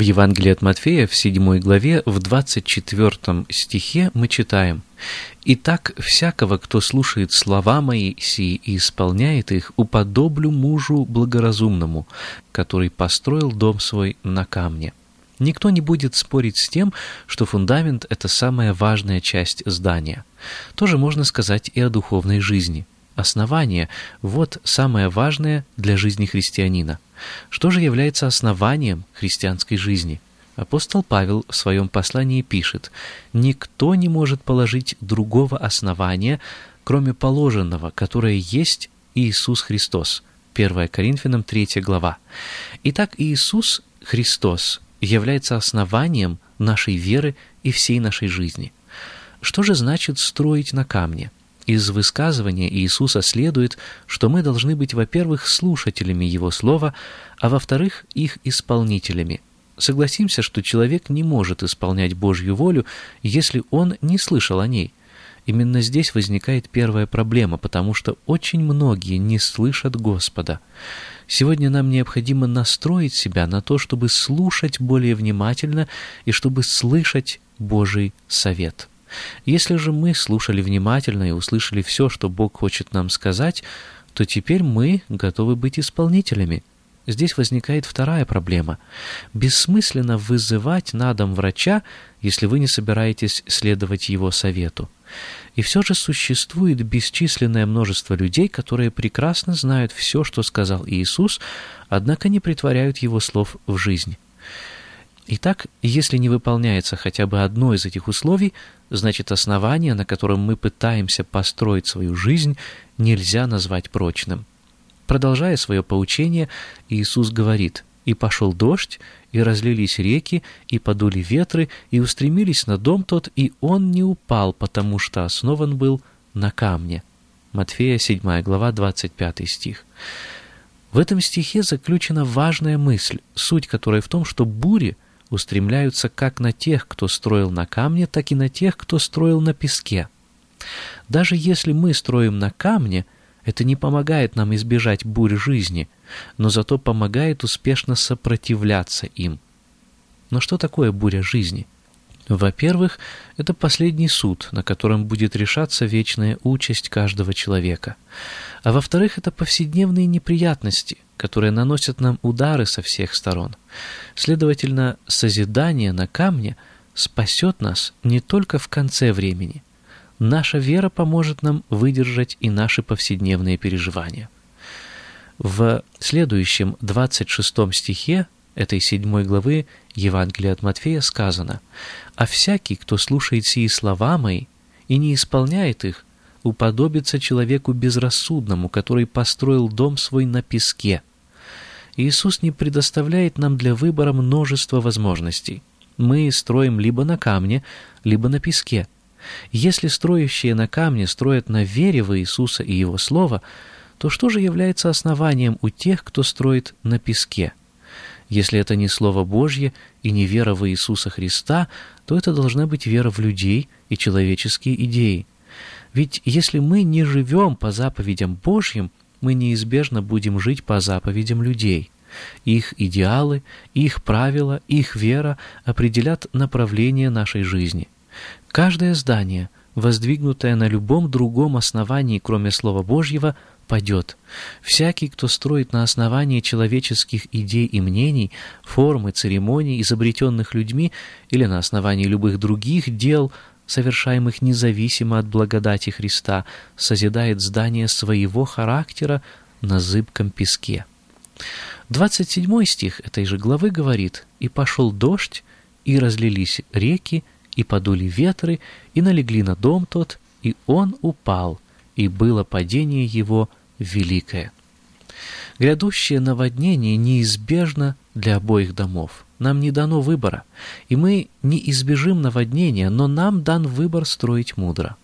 В Евангелии от Матфея в 7 главе в 24 стихе мы читаем «Итак, всякого, кто слушает слова мои сии и исполняет их, уподоблю мужу благоразумному, который построил дом свой на камне». Никто не будет спорить с тем, что фундамент – это самая важная часть здания. Тоже можно сказать и о духовной жизни. Основание – вот самое важное для жизни христианина – что же является основанием христианской жизни? Апостол Павел в своем послании пишет, «Никто не может положить другого основания, кроме положенного, которое есть Иисус Христос». 1 Коринфянам 3 глава. Итак, Иисус Христос является основанием нашей веры и всей нашей жизни. Что же значит строить на камне? Из высказывания Иисуса следует, что мы должны быть, во-первых, слушателями Его Слова, а во-вторых, их исполнителями. Согласимся, что человек не может исполнять Божью волю, если он не слышал о ней. Именно здесь возникает первая проблема, потому что очень многие не слышат Господа. Сегодня нам необходимо настроить себя на то, чтобы слушать более внимательно и чтобы слышать Божий совет. Если же мы слушали внимательно и услышали все, что Бог хочет нам сказать, то теперь мы готовы быть исполнителями. Здесь возникает вторая проблема. Бессмысленно вызывать на дом врача, если вы не собираетесь следовать его совету. И все же существует бесчисленное множество людей, которые прекрасно знают все, что сказал Иисус, однако не притворяют его слов в жизнь. Итак, если не выполняется хотя бы одно из этих условий, значит основание, на котором мы пытаемся построить свою жизнь, нельзя назвать прочным. Продолжая свое поучение, Иисус говорит, «И пошел дождь, и разлились реки, и подули ветры, и устремились на дом тот, и он не упал, потому что основан был на камне». Матфея 7 глава 25 стих. В этом стихе заключена важная мысль, суть которой в том, что бури — устремляются как на тех, кто строил на камне, так и на тех, кто строил на песке. Даже если мы строим на камне, это не помогает нам избежать бурь жизни, но зато помогает успешно сопротивляться им. Но что такое буря жизни? Во-первых, это последний суд, на котором будет решаться вечная участь каждого человека. А во-вторых, это повседневные неприятности – которые наносят нам удары со всех сторон. Следовательно, созидание на камне спасет нас не только в конце времени. Наша вера поможет нам выдержать и наши повседневные переживания. В следующем 26 стихе этой седьмой главы Евангелия от Матфея сказано «А всякий, кто слушает сии слова мои и не исполняет их, уподобится человеку безрассудному, который построил дом свой на песке, Иисус не предоставляет нам для выбора множество возможностей. Мы строим либо на камне, либо на песке. Если строящие на камне строят на вере в Иисуса и Его Слово, то что же является основанием у тех, кто строит на песке? Если это не Слово Божье и не вера в Иисуса Христа, то это должна быть вера в людей и человеческие идеи. Ведь если мы не живем по заповедям Божьим, мы неизбежно будем жить по заповедям людей. Их идеалы, их правила, их вера определят направление нашей жизни. Каждое здание, воздвигнутое на любом другом основании, кроме Слова Божьего, падет. Всякий, кто строит на основании человеческих идей и мнений, формы, церемоний, изобретенных людьми или на основании любых других дел, совершаемых независимо от благодати Христа, созидает здание своего характера на зыбком песке. 27 стих этой же главы говорит «И пошел дождь, и разлились реки, и подули ветры, и налегли на дом тот, и он упал, и было падение его великое». Грядущее наводнение неизбежно для обоих домов. Нам не дано выбора, и мы не избежим наводнения, но нам дан выбор строить мудро.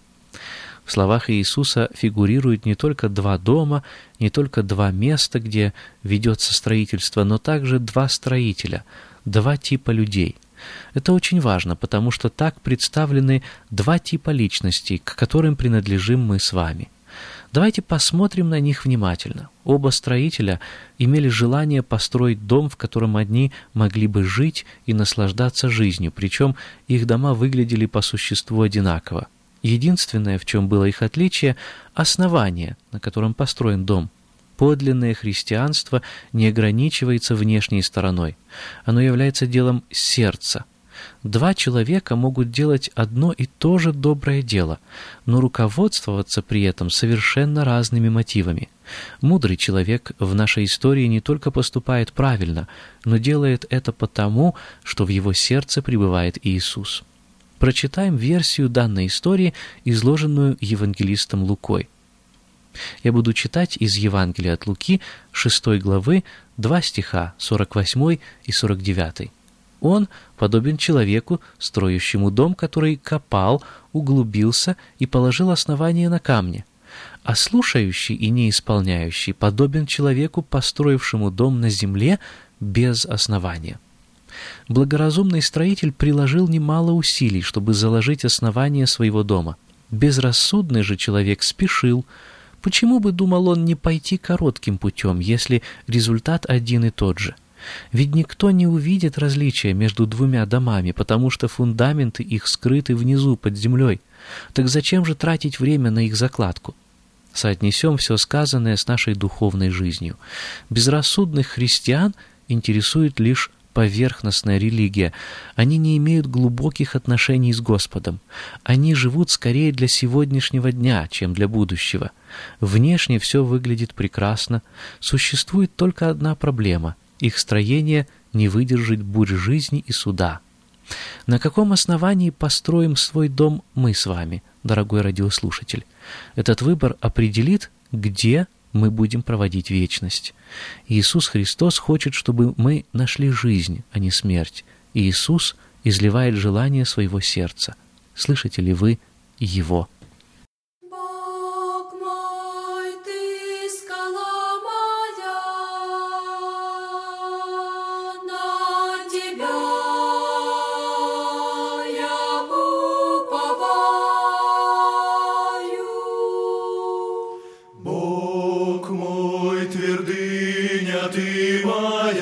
В словах Иисуса фигурируют не только два дома, не только два места, где ведется строительство, но также два строителя, два типа людей. Это очень важно, потому что так представлены два типа личностей, к которым принадлежим мы с вами – Давайте посмотрим на них внимательно. Оба строителя имели желание построить дом, в котором одни могли бы жить и наслаждаться жизнью, причем их дома выглядели по существу одинаково. Единственное, в чем было их отличие – основание, на котором построен дом. Подлинное христианство не ограничивается внешней стороной. Оно является делом сердца – Два человека могут делать одно и то же доброе дело, но руководствоваться при этом совершенно разными мотивами. Мудрый человек в нашей истории не только поступает правильно, но делает это потому, что в его сердце пребывает Иисус. Прочитаем версию данной истории, изложенную евангелистом Лукой. Я буду читать из Евангелия от Луки 6 главы 2 стиха 48 и 49. Он подобен человеку, строящему дом, который копал, углубился и положил основание на камне. А слушающий и не исполняющий подобен человеку, построившему дом на земле без основания. Благоразумный строитель приложил немало усилий, чтобы заложить основание своего дома. Безрассудный же человек спешил. Почему бы, думал он, не пойти коротким путем, если результат один и тот же – ведь никто не увидит различия между двумя домами, потому что фундаменты их скрыты внизу, под землей. Так зачем же тратить время на их закладку? Соотнесем все сказанное с нашей духовной жизнью. Безрассудных христиан интересует лишь поверхностная религия. Они не имеют глубоких отношений с Господом. Они живут скорее для сегодняшнего дня, чем для будущего. Внешне все выглядит прекрасно. Существует только одна проблема — их строение не выдержит бурь жизни и суда. На каком основании построим свой дом мы с вами, дорогой радиослушатель? Этот выбор определит, где мы будем проводить вечность. Иисус Христос хочет, чтобы мы нашли жизнь, а не смерть. Иисус изливает желание своего сердца. Слышите ли вы Его? Jesus.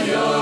Zion.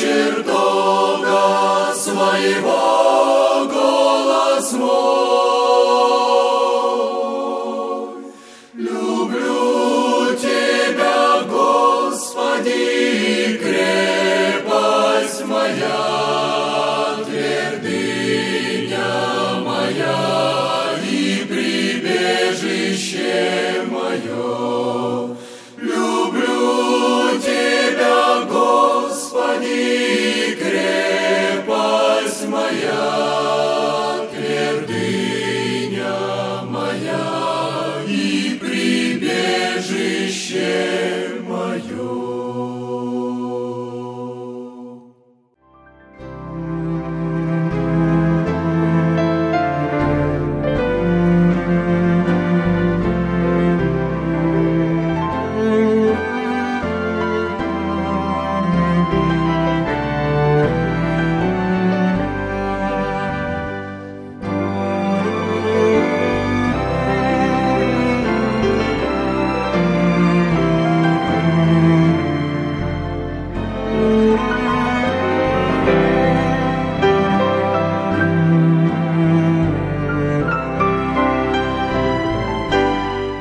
širdo.